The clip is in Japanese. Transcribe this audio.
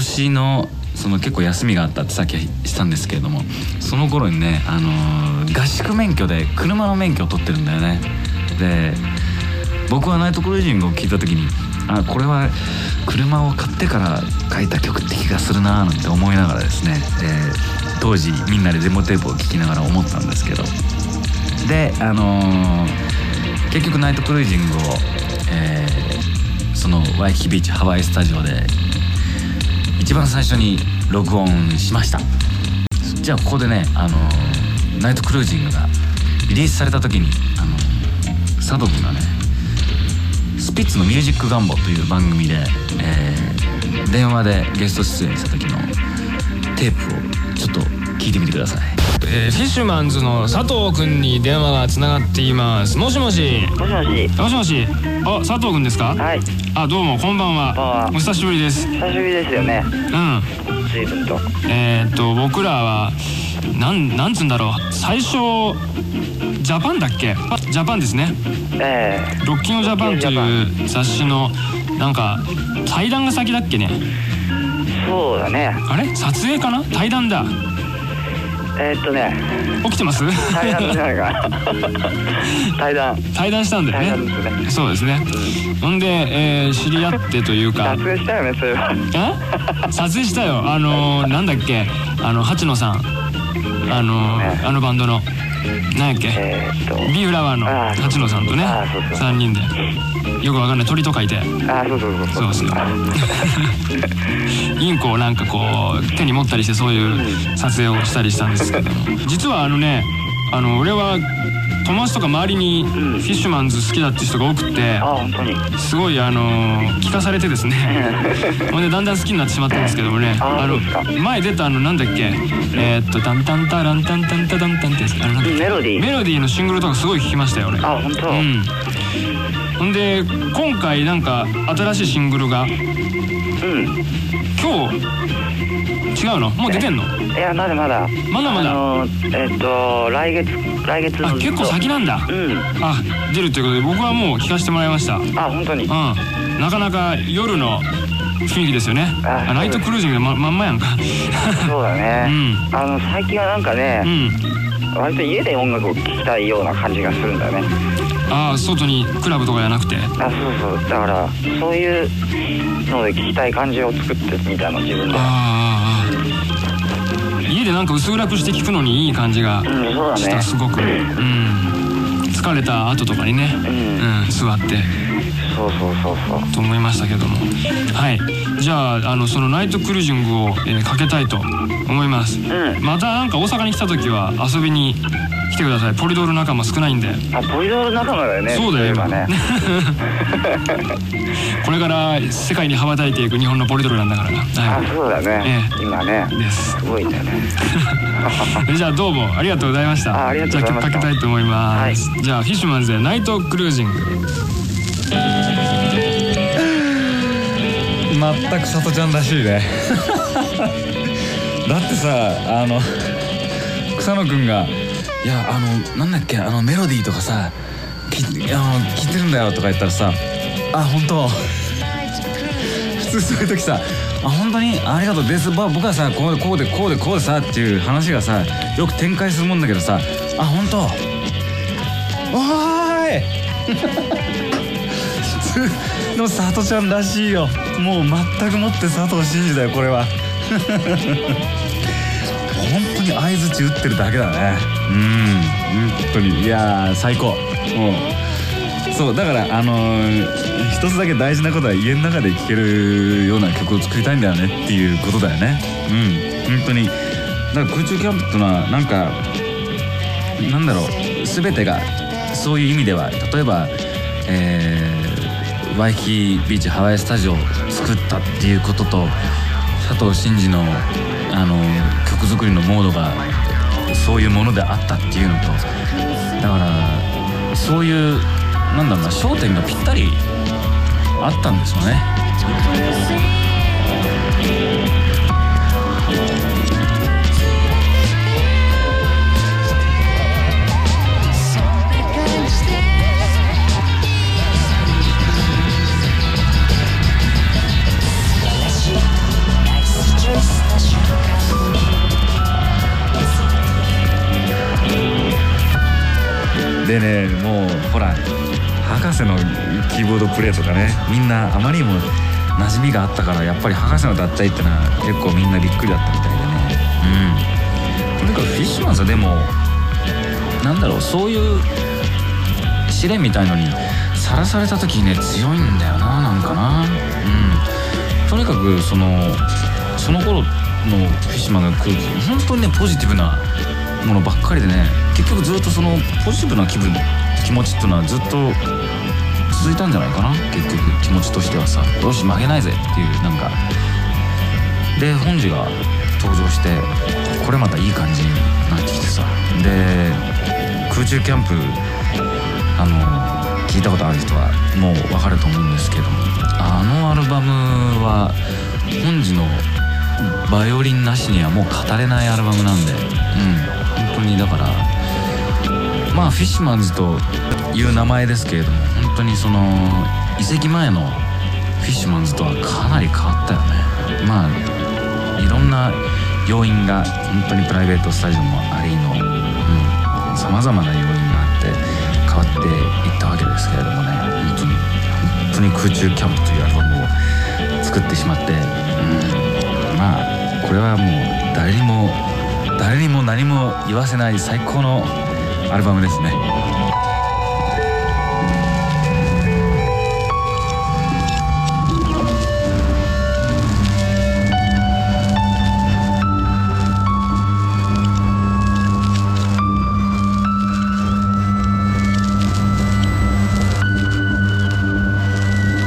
年のその結構休みがあったってさっきしたんですけれどもその頃にね、あのー合宿免許で車の免許を取ってるんだよね。で僕はナイトクルージングを聞いた時にあこれは車を買ってから書いた曲って気がするなーなんて思いながらですね、えー当時みんなでデモテープを聴きながら思ったんですけど。であのー結局ナイトクルージングを、えーそのワイキキビーチハワイスタジオで一番最初に録音しました。じゃあここでね、あのナイトクルージングがリリースされた時に、あの佐藤君がねスピッツの「ミュージックガンボ」という番組で、えー電話でゲスト出演した時のテープをちょっと聞いてみてください。えーフィッシュマンズの佐藤くんに電話がつながっています。もしもし。もしもし。もしもし。あ佐藤くんですか？はい。あどうもこんばんは。お久しぶりです。久しぶりですよね。うん。随分と。えーっと僕らはなんなんつうんだろう。最初ジャパンだっけ？あジャパンですね。えロッキンオジャパンという雑誌のなんか対談が先だっけね？えそうだね。あれ？撮影かな？対談だえーっとね、起きてます？対談じゃないかな。対談。対談したんだ対よね。ね。そうですね。ほんで、えー知り合ってというか。撮影したよね、そういえ撮影したよ。あのーなんだっけ？あの八野さん。あのーね。あのバンドの。なんやっけ？えーっと。ビーフラワーの八野さんとね。あーそうそう。3人で。よくわかんない。鳥と書いて。あ、そうそうそうそう。そうインコをなんかこう手に持ったりしてそういう撮影をしたりしたんですけども実はあのねあの俺は友達とか周りにフィッシュマンズ好きだって人が多くて。すごいあの聞かされてですね ほんでだんだん好きになってしまったんですけどもねあーの前出たあのなんだっけ？えーっと「タンタンタランタンタンタタンタン」ってメロディー。メロディーのシングルとかすごい聴きましたよ俺あ、本当。うんほんで今回なんか新しいシングルがうん。今日違うの？もう出てんの？いや、まだまだ。まだまだあのー、えーっと、来月、来月のあ。結構先なんだうん。あ出るということで僕はもう聞かせてもらいましたうんあ、本当に？なかなか夜の雰囲気ですよねああナイトクルージングでままんまやんかそうだね。うんあの、最近はなんかうね、ん割と家で音楽を聴きたいような感じがするんだよね。ああ外にクラブとかじゃなくて？あそうそう。だからそういうので聞きたい感じを作ってみたの自分で。あーあー家でなんか薄暗くして聞くのにいい感じがうんそうだしたねすごく、うん、疲れた後とかにね、うん。うん、座ってそうそうそうそう。と思いましたけども。はい。じゃああのそのナイトクルージングを、えーかけたいと思います。うん。またなんか大阪に来た時は遊びに来てください。ポリドール仲間少ないんで。あポリドール仲間だよね。そうだよ。いえばね。これから世界に羽ばたいていく日本のポリドールなんだから。あはそうだね、え今ね。いです。すごいんだよね。い じゃあどうも。ありがとうございました。あありがとうございました。じゃあ曲かけたいと思います、じゃあフィッシュマンズでナイトクルージング全くさとちゃんらしいね。だってさあの草野くんが「いやあのなんだっけあのメロディーとかさきあの聞いてるんだよ」とか言ったらさ「あ本当。普通そういう時さ「あ本当にありがとうです。僕はさこうでこうでこうでこうでさ」っていう話がさよく展開するもんだけどさ「あ本当。おーい。の佐藤ちゃんらしいよ。もう全くもって佐藤真二だよこれは。本当に相づち打ってるだけだね。うん。本当に。いやー最高。もうそうだからあのー一つだけ大事なことは家の中で聴けるような曲を作りたいんだよねっていうことだよね。うん。本当に。だから空中キャンプってのはなんかなんだろう。全てがそういう意味では例えば、えーワイキキビーチハワイスタジオを作ったっていうことと佐藤真二のあの曲作りのモードがそういうものであったっていうのとだからそういうなんだろうな焦点がぴったりあったんですよね。もうほら博士のキーボードプレイとかねみんなあまりにも馴染みがあったからやっぱり博士の脱退ってのは結構みんなびっくりだったみたいでね。うん。とにかくフィッシュマンズはでもなんだろうそういう試練みたいのにさらされた時にね強いんだよななんかな。うん。とにかくそのその頃のフィッシュマンが空気本当にねポジティブなものばっかりでね結局ずっとそのポジティブな気分気持ちっていうのはずっと続いたんじゃないかな。結局気持ちとしてはさよし負けないぜっていうなんか。で本次が登場してこれまたいい感じになってきてさ。で空中キャンプあの聞いたことある人はもう分かると思うんですけどもあのアルバムは本次のバイオリンなしにはもう語れないアルバムなんでうん。本当にだからまあフィッシュマンズという名前ですけれども本当にその移籍前のフィッシュマンズとはかなり変わったよね。まあいろんな要因が本当にプライベートスタジオもありのさまざまな要因があって変わっていったわけですけれどもね。本当に本当に空中キャンプというアルバムを作ってしまって、うん、まあこれはもう誰にも誰にも何も言わせない最高のアルバムですね。